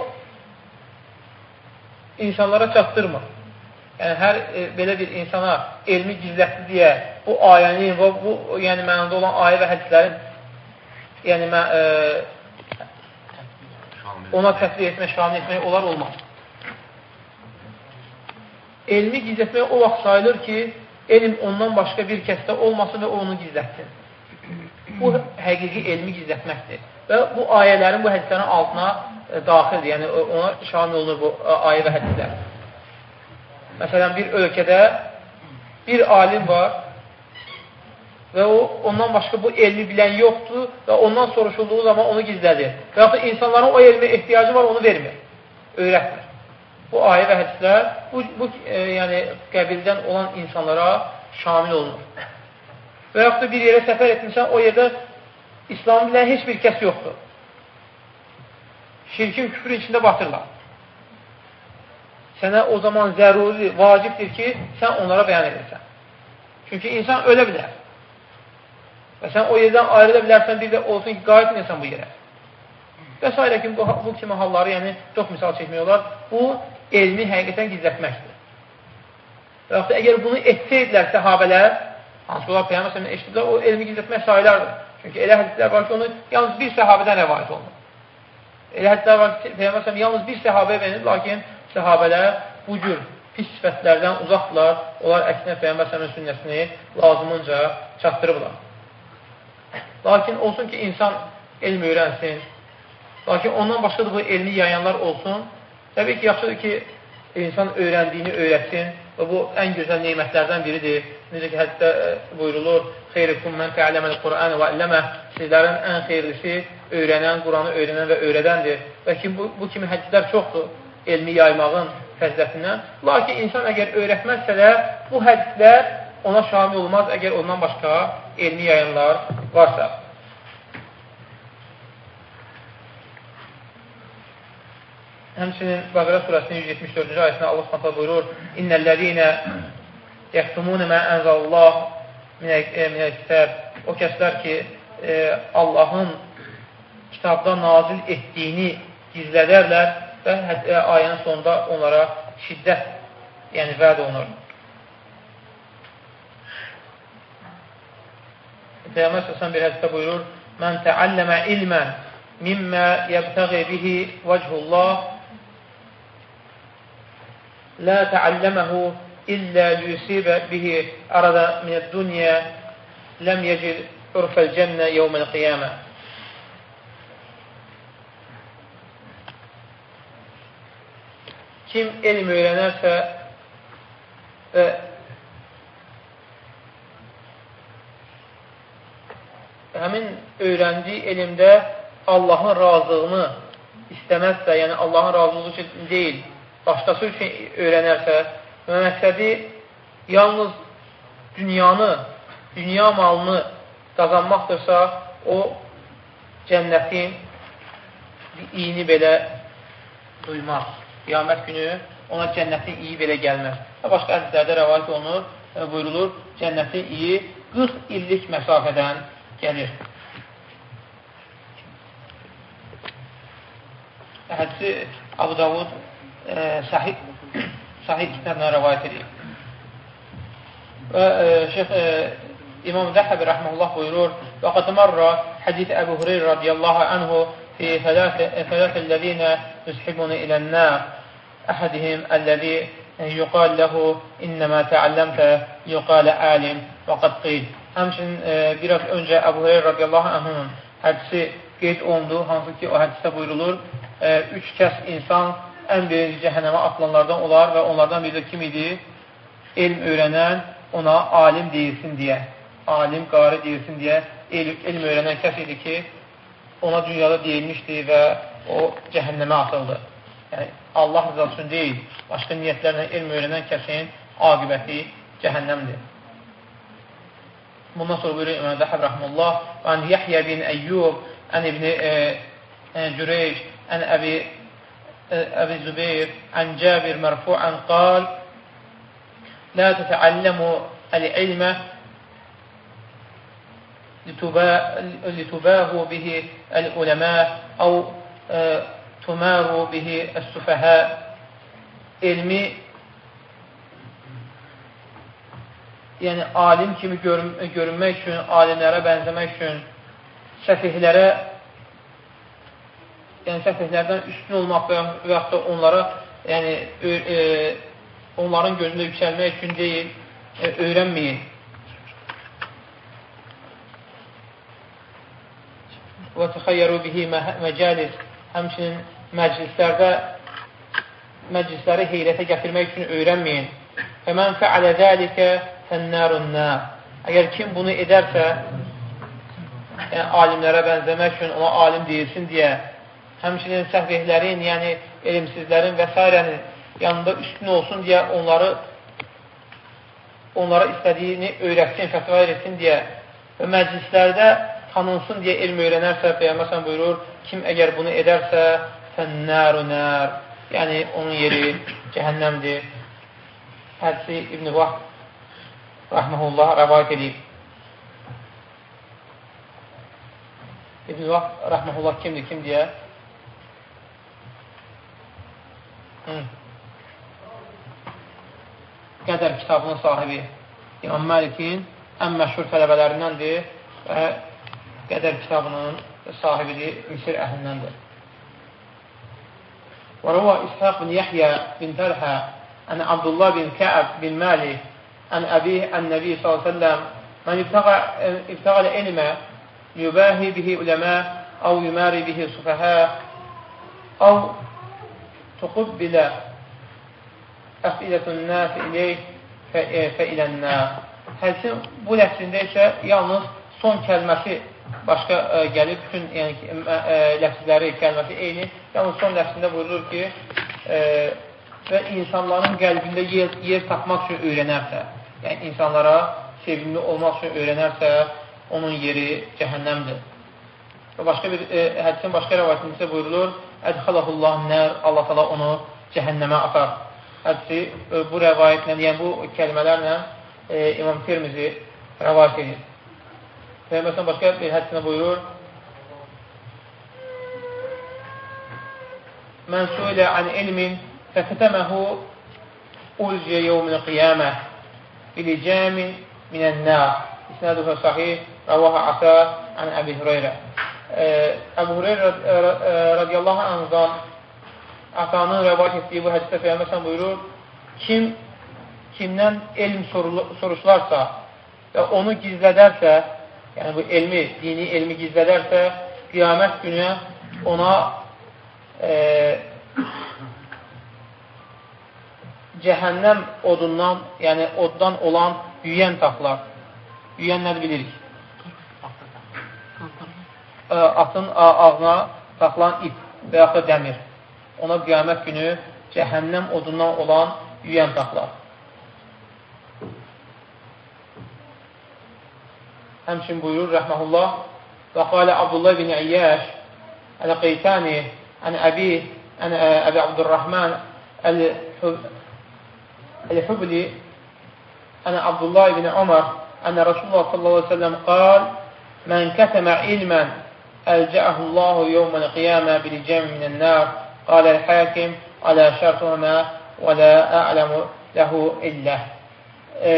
insanlara çatdırmır. Yəni, hər e, belə bir insana elmi gizlətdi deyə bu ayəni və bu yəni, mənada olan ayə və hədislərin yəni, mə, e, ona təsvir etmək, şamil etmək olar olmaz. Elmi gizlətmək o vaxt sayılır ki, elm ondan başqa bir kəsdə olmasın və onu gizlətsin. Bu həqiqi elmi gizlətməkdir. Və bu ayələrin, bu hədislərin altına daxildir, yəni ona şamil olunur bu ayə və hədislər. Məsələn, bir ölkədə bir alim var və o, ondan başqa bu elmi bilən yoxdur və ondan soruşulduğu zaman onu gizlədir. Və yaxud insanların o elmə ehtiyacı var, onu vermir, öyrətmir. Bu ayə və hədislər bu, bu e, yəni, qəbildən olan insanlara şamil olunur. Və yaxud da bir yerə səfər etmişsən, o yerdə İslamı bilən heç bir kəs yoxdur şirkin küfrün içində batırlar. Sənə o zaman zəruri, vacibdir ki, sən onlara bəyan edirsən. Çünki insan ölə bilər. Və sən o yerdən ayrıla bilərsən, bir də olsun ki, qayıtmıyorsan bu yerə. Və s. ki, bu, bu kimi halları, yəni çox misal çəkmək olar, bu elmi həqiqətən gizlətməkdir. Və yaxud da əgər bunu etsəydilər səhabələr, hansı olar Peyyəməsəmin eşitdilər, o elmi gizlətmək sayılardır. Çünki elə hədislər var ki, onu yalnız bir səhabədən rəvayət olunur. Elə hətta Peyğəmbər yalnız bir səhabə verir, lakin səhabələr bu cür pis sifətlərdən uzaqdırlar. Onlar əksinə Peyğəmbər sünnəsini lazımınca çatdırıblar. Lakin olsun ki, insan elm öyrənsin. Lakin ondan başqa da bu elmi yayanlar olsun. Təbii ki, yaxşıdır ki, insan öyrəndiyini öyrətsin və bu ən gözəl neymətlərdən biridir. Necə ki, həddə e, buyurulur, xeyrikum mən tə'ələməl Qur'an və illəmə sizlərin ən xeyirlisi öyrənən, Quranı öyrənən və öyrədəndir. Və ki, bu, bu kimi hədislər çoxdur elmi yaymağın fəzlətindən. Lakin insan əgər öyrətməzsə də bu hədislər ona şamil olmaz, əgər ondan başqa elmi yayanlar varsa. Həmçinin Bəqərə surəsinin 174-cü ayəsində Allah Subhanahu buyurur: "İnnellezine yektumun ma anzalallah minəl-kitab" O kəslər ki, e, Allahın kitabda nazil etdiyini gizlədərlər və ayənin sonunda onlara şiddət, yəni vəd olunur. Peyğəmbər səsən bir hədisdə buyurur, Mən təalləmə ilmən mimmə yəbtəği bihi vəchullah lə təalləməhu illə lüsibə bihi ərədə minəd-dünyə ləm yəcid عرف الجنة يوم القيامة kim elm öyrənərsə və həmin öyrəndiyi elmdə Allahın razılığını istəməzsə, yəni Allahın razılığı üçün deyil, başqası üçün öyrənərsə və məqsədi yalnız dünyanı, dünya malını qazanmaqdırsa, o cənnətin iyini belə duymaz. Qiyamət günü ona cənnətin iyi belə gəlməz. Və başqa hədislərdə rəvayət olunur, e, buyurulur, cənnətin iyi 40 illik məsafədən gəlir. Hədisi Abu Davud e, sahih, sahih kitabına rəvayət edir. Və e, Şeyx e, İmam Zəhəbi rəhməllah buyurur və qad marra hədis Əbu Hureyr radiyallahu anhu fi fələtəl-ləzīnə yüzhibunu ilən-nər əhədihim əlləzi yuqal ləhu innəmə təəlləmtə yuqalə alim və qad qil. Həmçinin e, biraz öncə Əbu Hureyr radiyallahu anhunun hədisi qeyd olundu, hansı ki o hədisdə buyurulur, e, üç kəs insan ən birinci cəhənnəmə atılanlardan olar və onlardan biri də kim idi? Elm öyrənən, ona alim deyilsin deyə, alim, qari deyilsin deyə elm, elm öyrənən kəs idi ki, ona dünyada deyilmişdi və o cəhənnəmə atıldı. Yəni, Allah rızası üçün deyil, başqa niyyətlərlə elm öyrənən kəsin aqibəti cəhənnəmdir. Bundan sonra buyurur İmam Zəhəb Rəhmullah və ən Yəhyə bin Əyyub, ən İbni e, e, Cüreyş, ən Əbi, e, Əbi Zübeyir, ən Cəbir mərfu'ən qal لا تتعلموا العلم لتباهوا به العلماء أو تماروا به السفهاء elmi yəni alim kimi görün görünmək üçün, alimlərə bənzəmək üçün səfihlərə yəni səfihlərdən üstün olmaq və yaxud da onlara yəni e, onların gözündə yüksəlmək üçün deyil, e, öyrənməyin. Və təxəyyəru bihi məcalis həmçinin məclislərdə məclisləri heyrətə gətirmək üçün öyrənməyin. Fəmən fəalə zəlikə fənnərun nər. Əgər kim bunu edərsə, yəni alimlərə bənzəmək üçün ona alim deyilsin deyə, həmçinin səhvihlərin, yəni elmsizlərin və s yanında üstün olsun deyə onları onlara istədiyini öyrətsin, fətva etsin deyə və məclislərdə tanınsın deyə elm öyrənərsə, Peyyəməsən buyurur, kim əgər bunu edərsə, fənnəru nər, yəni onun yeri cəhənnəmdir. Hədisi İbn-i Vah rəhməhullah rəvayət edib. İbn-i Vah rəhməhullah kimdir, kim deyə? Hı. Qədər kitabının sahibi İmam Məlikin ən məşhur tələbələrindəndir və Qədər kitabının sahibidir, Misir əhlindəndir. وروى إسحاق بن يحيى بن طلحة عن عبد الله بن كعب بن مالك عن أبيه النبي صلى الله عليه وسلم من ابتغى, ابتغى العلم يباهي به علماء أو يماري به سفهاء أو تقبل əfidətun nəs ileyh fəilənnə. Hədisin bu ləfsində isə yalnız son kəlməsi başqa ə, e, gəlib, bütün yəni, ə, ə, ləfsləri, kəlməsi eyni. Yalnız son ləfsində buyurur ki, ə, və insanların qəlbində yer, yer tapmaq üçün öyrənərsə, yəni insanlara sevimli olmaq üçün öyrənərsə, onun yeri cəhənnəmdir. Və başqa bir ə, hədisin başqa rəvayətində buyurulur, Ədxalahullah nər, Allah tala onu cəhənnəmə atar hədisi e, bu rəvayətlə, yəni bu kəlmələrlə e, İmam Tirmizi rəvayət edir. Peyğəmbərsən başqa bir hədisində buyurur, Mən suilə an ilmin fəkətəməhu ulciyə yevmin qiyamə bilicəmin minən-nar. İsnaduhu sahih, ravaha asa an Əbi Hüreyrə. Əbu Hüreyrə radiyallahu anhudan atanın rəvat etdiyi bu hədisdə Peyyəməsən buyurur, kim kimdən elm soruşlarsa və onu gizlədərsə, yəni bu elmi, dini elmi gizlədərsə, qiyamət günü ona e, cəhənnəm odundan, yəni oddan olan yüyən taxlar. Yüyən nədir bilirik? Atın ağına taxılan ip və yaxud da dəmir. Ona qiyamət günü cəhənnəm odundan olan yüyən taxlar. Həmçin buyurur rəhməhullah və qalə Abdullah bin İyyəş Əl-Qeytani ən Əbi ən Əbi Abdurrahman Əl-Hubli ən Abdullah bin Umar ən Rasulullah sallallahu aleyhi ve sellem qal Mən kətəmə ilmən ألجأه الله يوم القيامة بلجام من النار قال الحاكم على شرطهما ولا أعلم له illə e,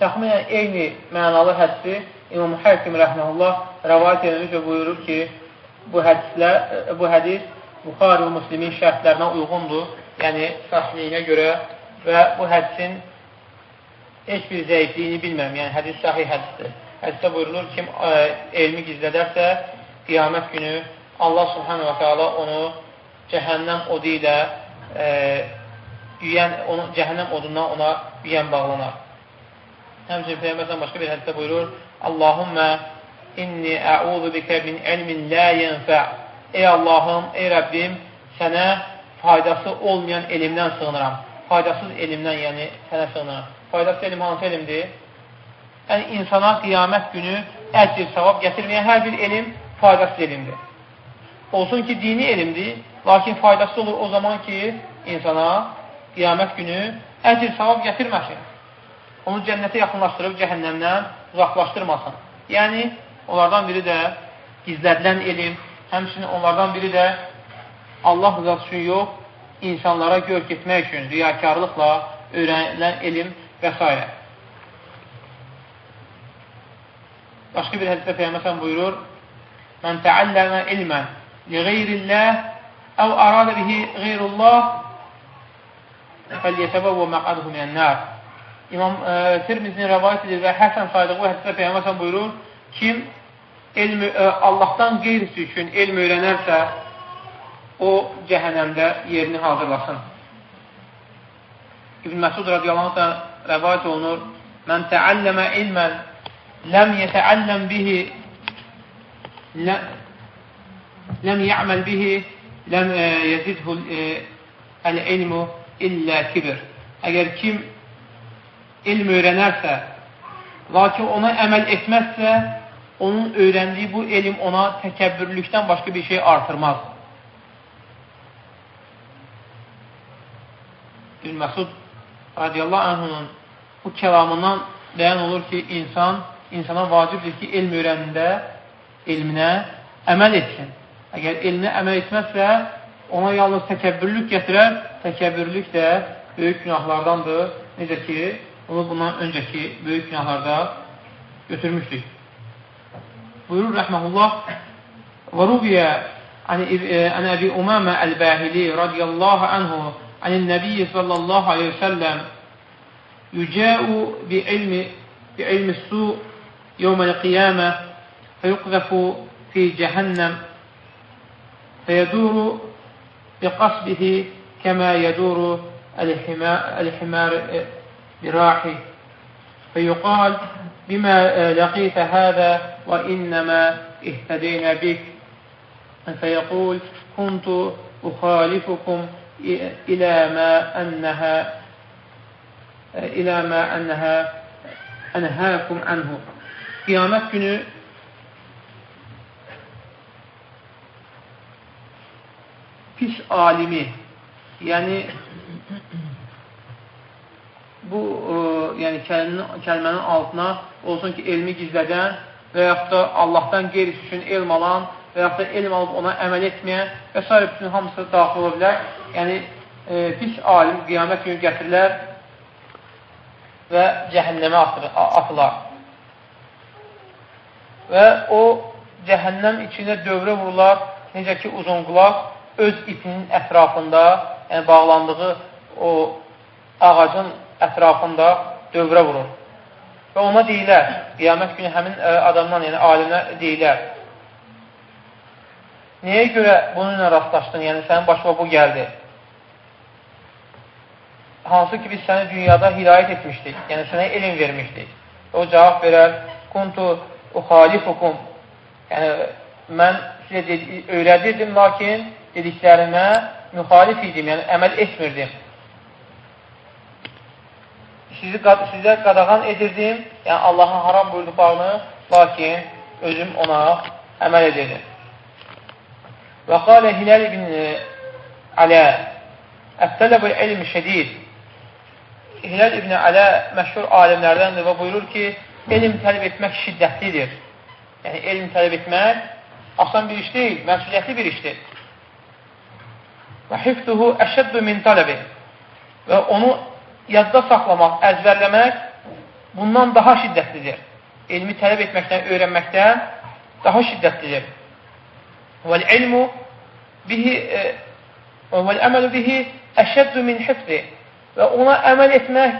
təxminən eyni mənalı hədsi İmam Həkim rəhməhullah rəvayət edilmiş və buyurur ki, bu, hədislər, bu hədis Buxari və Müslimin şərtlərinə uyğundur, yəni sahliyinə görə və bu hədisin heç bir zəifliyini bilməm, yəni hədis sahih hədisdir. Hədisdə buyurulur, kim ə, e, elmi gizlədərsə, qiyamət günü Allah subhanə və teala onu cəhənnəm odu ilə e, yüyən, onu, cəhənnəm odundan ona yüyən bağlanar. Həmçin Peyyəməsən başqa bir hədisdə buyurur, Allahümmə inni əudu bikə min ilmin lə yənfə Ey Allahım, ey Rəbbim, sənə faydası olmayan elmdən sığınıram. Faydasız elmdən, yəni sənə sığınıram. Faydasız elm hansı elmdir? Yəni, insana qiyamət günü əcr, savab gətirməyən hər bir elm faydasız elmdir. Olsun ki, dini elmdir, lakin faydası olur o zaman ki, insana qiyamət günü əcr savab gətirməsin. Onu cənnətə yaxınlaşdırıb cəhənnəmdən uzaqlaşdırmasın. Yəni, onlardan biri də gizlədilən elm, həmçinin onlardan biri də Allah rızası üçün yox, insanlara gör getmək üçün riyakarlıqla öyrənilən elm və s. Başqa bir hədisdə Peyyəməsən buyurur, Mən təəlləmə ilmən li qeyrilləh əv aradə bihi qeyrullah fəlyətəbəvvə məqaduhu minənnər. İmam e, Tirmizin rəvayət edir və Həsən saydığı hədisdə Peyyəməsən buyurur, kim elm, e, Allahdan qeyrisi üçün elm öyrənərsə, o cəhənnəmdə yerini hazırlasın. İbn Məsud radiyallahu da rəvayət olunur, Mən təəlləmə ilmən ləm yətəəlləm bihi ləm yə'məl bihi ləm yezidhu əl-ilmu illə kibir. Əgər kim elm öyrənərsə, lakin ona əməl etməzsə, onun öyrəndiyi bu elm ona təkəbbürlükdən başqa bir şey artırmaz. İbn Məsud radiyallahu anhunun bu kəlamından bəyan olur ki, insan, insana vacibdir ki, elm öyrənində elminə əməl etsin. Əgər elminə əməl etməzsə, ona yalnız təkəbbürlük gətirər, təkəbbürlük də böyük günahlardandır. Necə ki, onu bundan öncəki böyük günahlarda götürmüşdük. Buyurur rəhməhullah və rubiyə عن أبي أمامة الباهلي رضي الله عنه عن النبي صلى الله عليه وسلم يجاء بعلم, بعلم السوء يوم القيامة فيقذف في جهنم فيدور بقصبه كما يدور الحمار براحه فيقال بما لقيت هذا وإنما اهتدينا بك. فيقول كنت أخالفكم إلى ما أنها إلى ما أنها أنهاكم عنه. Qiyamət günü pis alimi, yəni bu e, yəni kəlmənin, kəlmənin altına olsun ki, elmi gizlədən və yaxud da Allahdan qeyrisi üçün elm alan və yaxud da elm alıb ona əməl etməyən və s. bütün hamısı daxil ola bilər. Yəni, e, pis alim qiyamət günü gətirilər və cəhənnəmə atılar. Və o cəhənnəm içində dövrə vurular, necə ki, uzun qulaq öz ipinin ətrafında, yəni bağlandığı o ağacın ətrafında dövrə vurur. Və ona deyilər, qiyamət günü həmin e, adamdan, yəni alimə deyilər, Nəyə görə bununla rastlaşdın? Yəni, sənin başına bu gəldi. hansı ki biz səni dünyada hidayət etmişdik, yəni sənə elm vermişdik. O cavab verər, kuntu uxalifukum, yəni mən sizə öyrədirdim, lakin dediklərimə müxalif idim, yəni əməl etmirdim. Sizi, sizə qadağan edirdim, yəni Allahın haram buyurduqlarını, lakin özüm ona əməl edirdim. Və qalə Hiləl ibn Alə Ət-tələbül ilm şədid Hiləl ibn Alə məşhur alimlərdəndir və buyurur ki, elm tələb etmək şiddətlidir. Yəni, elm tələb etmək asan bir iş deyil, məsuliyyətli bir işdir. Və hifduhu əşəddü min tələbi və onu yadda saxlamaq, əzvərləmək bundan daha şiddətlidir. Elmi tələb etməkdən, öyrənməkdən daha şiddətlidir. Vəl-ilmu bihi e, vəl-əməlu bihi əşəddü min hifdi və ona əməl etmək,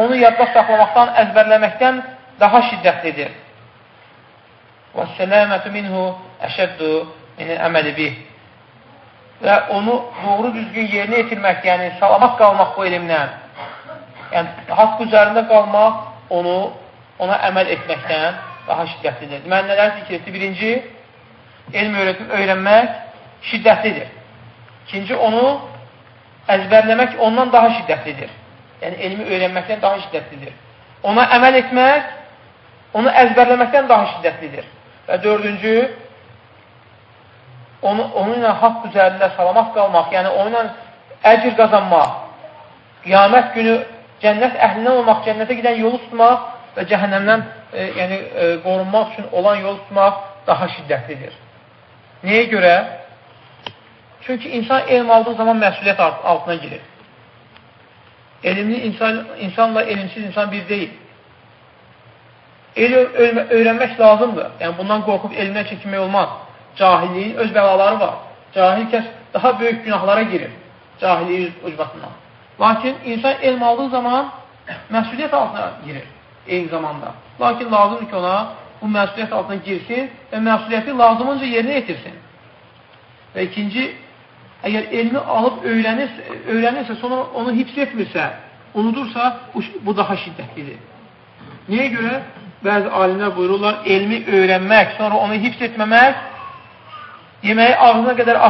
onu yadda saxlamaqdan, əzbərləməkdən daha şiddətlidir. Və sələmətu minhu əşəddu min əməli bih. Və onu doğru düzgün yerinə yetirmək, yəni salamat qalmaq bu elmdən, yəni haqq üzərində qalmaq, onu ona əməl etməkdən daha şiddətlidir. Deməli, nələr zikr etdi? Birinci, elm öyrətim, öyrənmək şiddətlidir. İkinci, onu əzbərləmək ondan daha şiddətlidir. Yəni, elmi öyrənməkdən daha şiddətlidir. Ona əməl etmək, onu əzbərləməkdən daha şiddətlidir. Və dördüncü, onu, onun ilə haqq üzərində salamat qalmaq, yəni onunla əcr qazanmaq, qiyamət günü cənnət əhlindən olmaq, cənnətə gedən yolu tutmaq və cəhənnəmdən e, yəni, e, qorunmaq üçün olan yolu tutmaq daha şiddətlidir. Nəyə görə? Çünki insan elm aldığı zaman məsuliyyət altına girir. Elmli insan, insanla elmsiz insan bir deyil. Elm öyrənmək lazımdır. Yəni, bundan qorxub elmdən çəkinmək olmaz. Cahilliyin öz bəlaları var. Cahil kəs daha böyük günahlara girir. Cahilliyin ucbatından. Lakin insan elm aldığı zaman məsuliyyət altına girir eyni zamanda. Lakin lazımdır ki, ona bu məsuliyyət altına girsin və məsuliyyəti lazımınca yerinə yetirsin. Və ikinci, əgər elmi alıb öyrənirsə, öyrənirsə sonra onu hifz etmirsə, unudursa, bu, bu daha şiddətlidir. Niyə görə? Bəzi alimlər buyururlar, elmi öyrənmək, sonra onu hifz etməmək, yeməyi ağzına qədər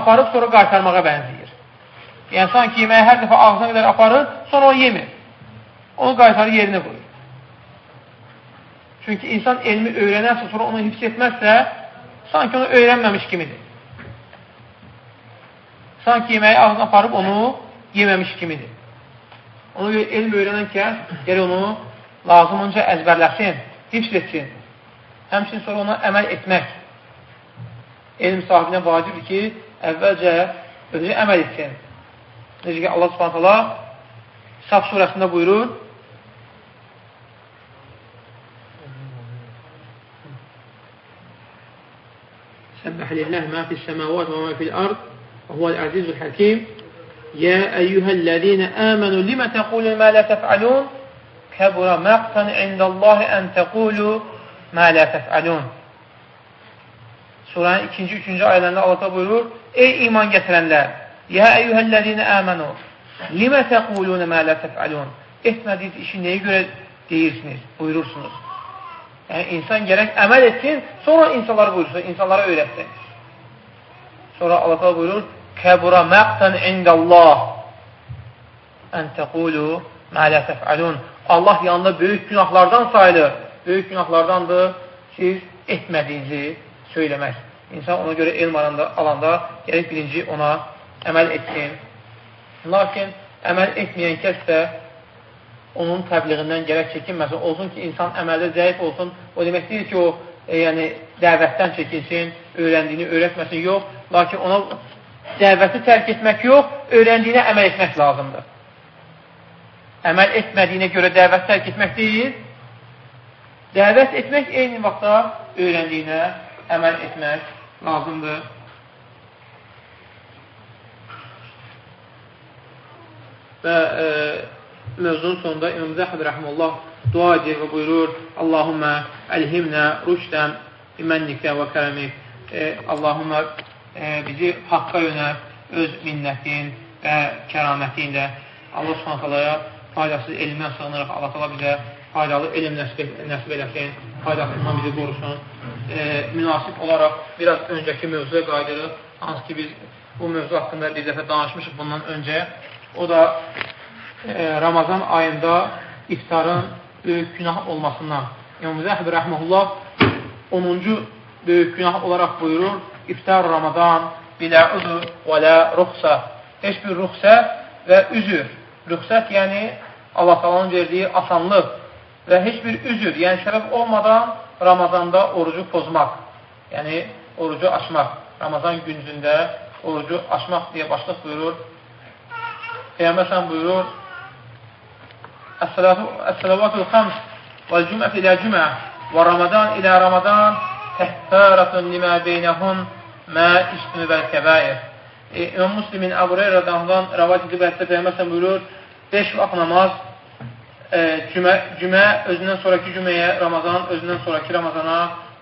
aparıb, sonra qaytarmağa bənziyir. Yəni, sanki yeməyi hər dəfə ağzına qədər aparır, sonra onu yemir. Onu qaytarır, yerinə qoyur. Çünki insan elmi öyrənərsə, sonra onu hifz etməzsə, sanki onu öyrənməmiş kimidir. Sanki yeməyi ağzına aparıb onu yeməmiş kimidir. Ona görə elm öyrənən kəs, gəl onu lazımınca əzbərləsin, hifz etsin. Həmçin sonra ona əməl etmək. Elm sahibinə vacibdir ki, əvvəlcə özü əməl etsin. Necə ki, Allah subhanətələ Saf surəsində buyurur, سبح لله ما في السماوات وما في الأرض وهو العزيز الحكيم يا أيها الذين آمنوا لم تقولوا ما لا تفعلون كبر مقتا عند الله أن تقولوا ما la tef'alun. Suranın ikinci, üçüncü ayələrində Allah buyurur, Ey iman gətirənlər, Ya eyyuhəllədinə əmənu, limə təqulunə mə lə təf'alun. Etmədiyiniz işi nəyə görə deyirsiniz, buyurursunuz. Yəni, insan gərək əməl etsin, sonra insanlara buyursun, insanlara öyrətsin. Sonra Allah buyurur, Kəbura məqtən indəllah ən təqulu mə lə təf'alun. Allah yanında böyük günahlardan sayılır. Böyük günahlardandır siz etmədiyinizi söyləmək. İnsan ona görə elm alanda, alanda gərək birinci ona əməl etsin. Lakin əməl etməyən kəs də onun təbliğindən gərək çəkinməsin. Olsun ki, insan əməldə zəif olsun. O demək deyil ki, o e, yəni, dəvətdən çəkinsin, öyrəndiyini öyrətməsin. Yox, lakin ona dəvəti tərk etmək yox, öyrəndiyinə əməl etmək lazımdır. Əməl etmədiyinə görə dəvət tərk etmək deyil, dəvət etmək eyni vaxtda öyrəndiyinə əməl etmək lazımdır. Və e, mövzunun sonunda İmam Zəhəb rəhməllah dua edir və buyurur Allahumma əlhimnə rüşdən bimənnikə və kərəmik e, Allahumma e, bizi haqqa yönə öz minnətin və kəraməti ilə Allah subhanətəlaya faydasız elmdən sığınırıq. Allah tala bizə faydalı elm nəsib, eləsin, faydasından bizi qorusun. E, münasib olaraq biraz öncəki mövzuya qaydırıq. Hansı ki, biz bu mövzu haqqında bir dəfə danışmışıq bundan öncə. O da e, Ramazan ayında iftarın böyük günah olmasından. İmam Zəhbi Rəhməhullah 10-cu böyük günah olaraq buyurur, iftar Ramazan bilə uzu və lə ruxsa. Heç bir ruxsə və üzür. Ruxsət yəni Allah talanın verdiyi asanlıq və heç bir üzür, yəni səbəb olmadan Ramazanda orucu pozmaq, yəni orucu açmaq. Ramazan güncündə orucu açmaq deyə başlıq buyurur. Peyyəməsən buyurur, Əs-səlavatul xəms vəl-cümət ilə cümə və Ramazan ilə Ramazan təhfəratun limə beynəhum mə iştini vəl kəbəir. E, İmam Müslimin Əbu Reyrədən rəvat edib həddə Peyyəməsən buyurur, 5 vaxt namaz e, cümə, cümə özündən sonraki cüməyə, Ramazan özündən sonraki Ramazana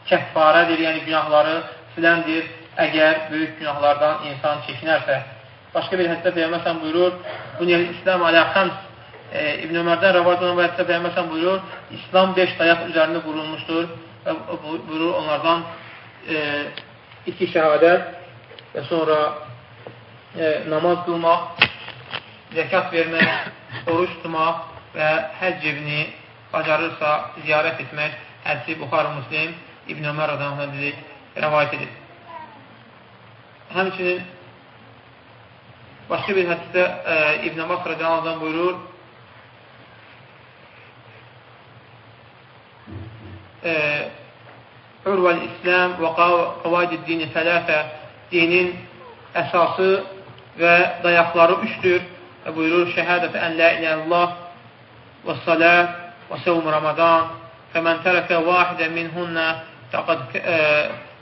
kəffarədir, yəni günahları siləndir, əgər böyük günahlardan insan çəkinərsə. Başqa bir həddə Peyyəməsən buyurur, Buniyel İslam alə xəms e, İbn Ömərdən rəvat olan həddə Peyyəməsən buyurur, İslam 5 dayaq üzərində qurulmuşdur və buyurur onlardan e, iki şəhadət və sonra e, namaz qılmaq, zəkat vermək, oruç tutmaq və həcc evini bacarırsa ziyarət etmək hədsi Buxar Muslim İbn Ömər adamına bizi rəvayət edir. Həmçinin Başqa bir hədisdə e, İbn-i Masra canlıdan buyurur, e, Ürvəl İslam və qavacid dini sələfə dinin əsası və dayaqları üçdür. Və buyurur, şəhədət ən lə iləllah və salə və səvm Ramazan fəmən tərəkə vahidə minhunnə təqəd e,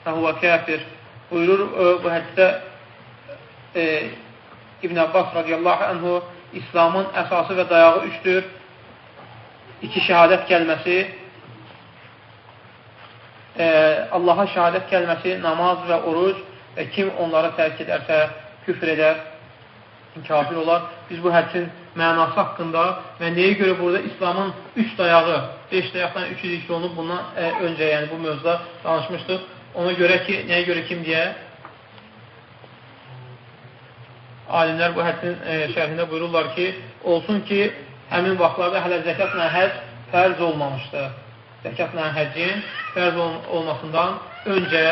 fəhüvə kafir. Buyurur, e, bu hədisdə İbn Abbas radiyallahu anhu İslamın əsası və dayağı üçdür. İki şəhadət gəlməsi e, Allaha şəhadət gəlməsi, namaz və oruc və kim onları tərk edərsə küfr edər, kafir olar. Biz bu hədisin mənası haqqında və nəyə görə burada İslamın üç dayağı, beş dayaqdan üçü zikr olunub bundan e, öncə, yəni bu mövzuda danışmışdıq. Ona görə ki, nəyə görə kim deyə? Alimlər bu hədisin ə, e, şərhində buyururlar ki, olsun ki, həmin vaxtlarda hələ zəkatla həcc fərz olmamışdı. Zəkatla həccin fərz ol olmasından öncə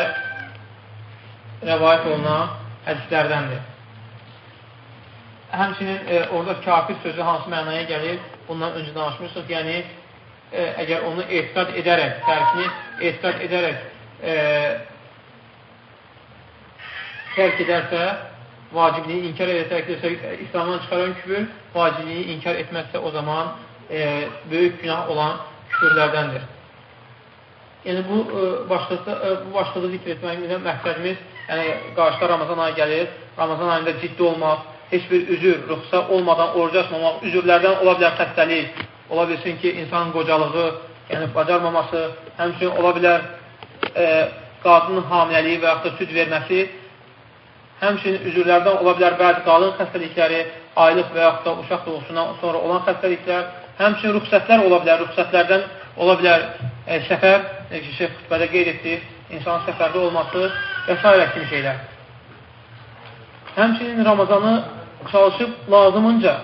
rəvayət olunan hədislərdəndir. Həmçinin e, orada kafir sözü hansı mənaya gəlir? Bundan öncə danışmışıq. Yəni, e, əgər onu etiqad edərək, tərkini etiqad edərək e, tərk edərsə, vacibliyi inkar edərsə, İslamdan çıxaran küfür, vacibliyi inkar etməksə o zaman e, böyük günah olan küfürlərdəndir. Yəni, bu e, başlıqda, e, bu başlığı zikr etməyimizdən məqsədimiz, yəni, qarşıda Ramazan ayı gəlir, Ramazan ayında ciddi olmaq, heç bir üzür, ruxsa olmadan oruc açmamaq, üzürlərdən ola bilər xəstəlik, ola bilsin ki, insanın qocalığı, yəni bacarmaması, həmçinin ola bilər e, qadının hamiləliyi və yaxud da süd verməsi, həmçinin üzürlərdən ola bilər bəzi qadın xəstəlikləri, aylıq və yaxud da uşaq doğusundan sonra olan xəstəliklər, həmçinin ruxsətlər ola bilər, ruxsətlərdən ola bilər e, səfər, e, şey xütbədə qeyd etdi, insanın səfərdə olması və s. kimi şeylər. Həmçinin Ramazanı çalışıb lazımınca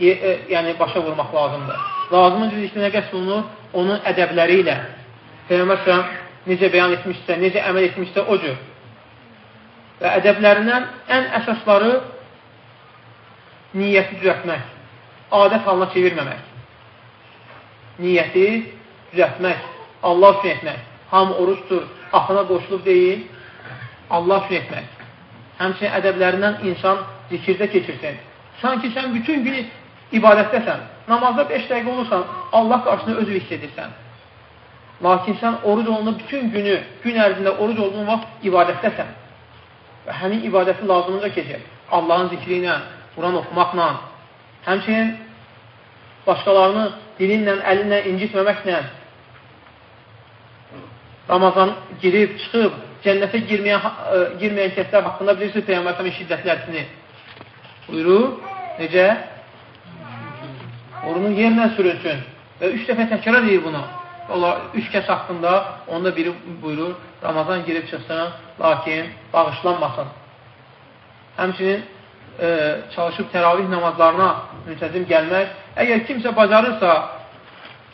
e, e, yəni başa vurmaq lazımdır. Lazımınca işte nə qəsd olunur? Onun ədəbləri ilə Peyğəmbər necə bəyan etmişsə, necə əməl etmişsə o cür. Və ədəblərindən ən əsasları niyyəti düzəltmək, adət halına çevirməmək. Niyyəti düzəltmək, Allah üçün etmək. Hamı oruçdur, axına qoşulub deyil, Allah üçün etmək. Həmçinin ədəblərindən insan zikirdə keçirsən. Sanki sən bütün gün ibadətdəsən. Namazda 5 dəqiqə olursan, Allah qarşısında özü hiss edirsən. Lakin sən oruc olunub bütün günü, gün ərzində oruc olduğun vaxt ibadətdəsən. Və həmin ibadəti lazımınca keçir. Allahın zikri ilə, Quran oxumaqla, həmçinin başqalarını dilinlə, əlinlə incitməməklə, Ramazan girib, çıxıb, cənnətə girməyən, ə, girməyən kəslər haqqında bilirsiniz Peyyəmbər şiddətlərini buyurur. Necə? burnu yerlə sürülsün və üç dəfə təkrar edir bunu. Üç kəs haqqında onda biri buyurur, Ramazan girib çıxsın, lakin bağışlanmasın. Həmçinin e, çalışıb təravih namazlarına müntəzim gəlmək. Əgər kimsə bacarırsa,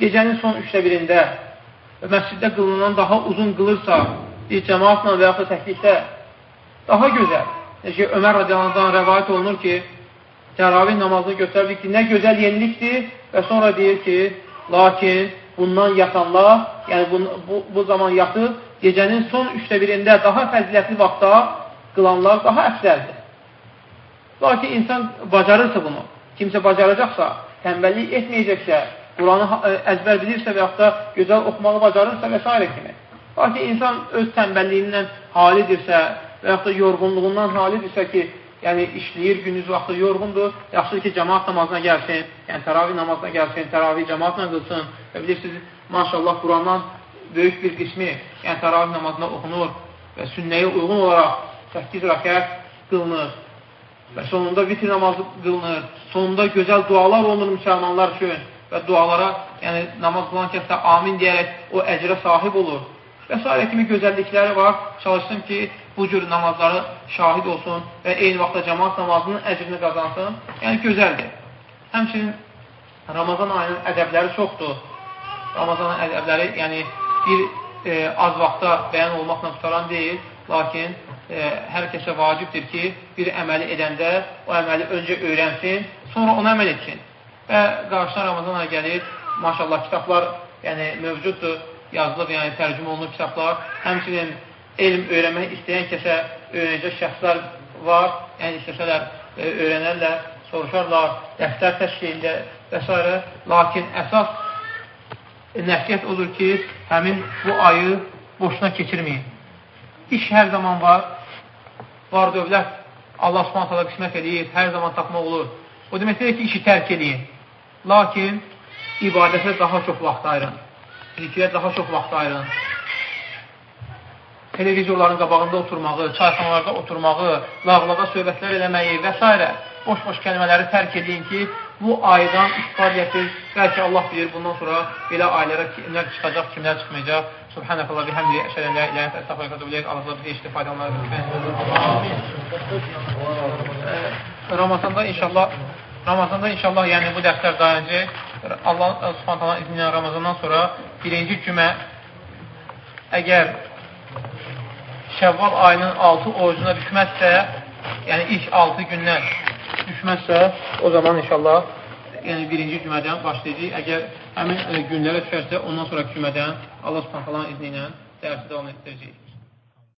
gecənin son üçdə birində və məsciddə qılınan daha uzun qılırsa, bir cəmaatla və yaxud təklikdə daha gözəl. Necə Ömər radiyalandan rəvayət olunur ki, təravih namazını göstərdik ki, nə gözəl yenilikdir və sonra deyir ki, lakin bundan yatanlar, yəni bu, bu, bu zaman yatıb, gecənin son üçdə birində daha fəzilətli vaxtda qılanlar daha əfsəldir. Lakin insan bacarırsa bunu, kimsə bacaracaqsa, tənbəllik etməyəcəksə, Quranı e, əzbər bilirsə və yaxud da gözəl oxumağı bacarırsa və s. kimi. Lakin insan öz tənbəlliyindən halidirsə və yaxud da yorğunluğundan halidirsə ki, yəni işləyir, gündüz vaxtı yorğundur, yaxşıdır ki, cəmaat namazına gəlsin, yəni təravih namazına gəlsin, təravih cəmaatla qılsın və bilirsiniz, maşallah Qurandan böyük bir qismi, yəni təravih namazına oxunur və sünnəyə uyğun olaraq 8 rəkət qılınır və sonunda vitr namazı qılınır, sonunda gözəl dualar olunur müsəlmanlar üçün və dualara, yəni namaz qılan kəsdə amin deyərək o əcrə sahib olur və s. kimi gözəllikləri var, çalışsın ki, bu cür namazları şahid olsun və eyni vaxtda cəmaat namazının əcrini qazansın. Yəni, gözəldir. Həmçinin Ramazan ayının ədəbləri çoxdur. Ramazanın ədəbləri, yəni bir e, az vaxtda bəyan olmaqla tutaran deyil, lakin e, hər kəsə vacibdir ki, bir əməli edəndə o əməli öncə öyrənsin, sonra ona əməl etsin. Və qarşıdan Ramazan ayı gəlir, maşallah kitablar yəni, mövcuddur, yazılıb, yəni tərcümə olunub kitablar. Həmçinin elm öyrənmək istəyən kəsə öyrənəcək şəxslər var, yəni istəsələr e, öyrənərlər, soruşarlar, dəftər təşkilində və s. Lakin əsas nəsiyyət odur ki, həmin bu ayı boşuna keçirməyin. İş hər zaman var, var dövlət, Allah subhanətələ qismət edir, hər zaman tapmaq olur. O demək deyir ki, işi tərk edin. Lakin ibadətə daha çox vaxt ayırın. Zikrə daha çox vaxt ayırın televizorların qabağında oturmağı, çayxanalarda oturmağı, lağlağa söhbətlər eləməyi və s. boş-boş kəlmələri tərk edin ki, bu aydan istifadədir. Bəlkə Allah bilir, bundan sonra belə aylara kimlər çıxacaq, kimlər çıxmayacaq. Subhanək Allah bihəmdi, əşələlə, iləyət, əstəfəqə qıbləyək, Allah bizi istifade olmaları Ramazanda inşallah Ramazanda inşallah yəni bu dərslər dayanacaq. Allah subhanətələ izni ilə Ramazandan sonra birinci cümə əgər Şəvval ayının 6 orucuna düşməzsə, yəni ilk 6 gündən düşməzsə, o zaman inşallah yəni birinci cümədən başlayacaq. Əgər həmin e, günlərə düşərsə, ondan sonra cümədən Allah subhanələ izni ilə dərsi davam etdirəcək.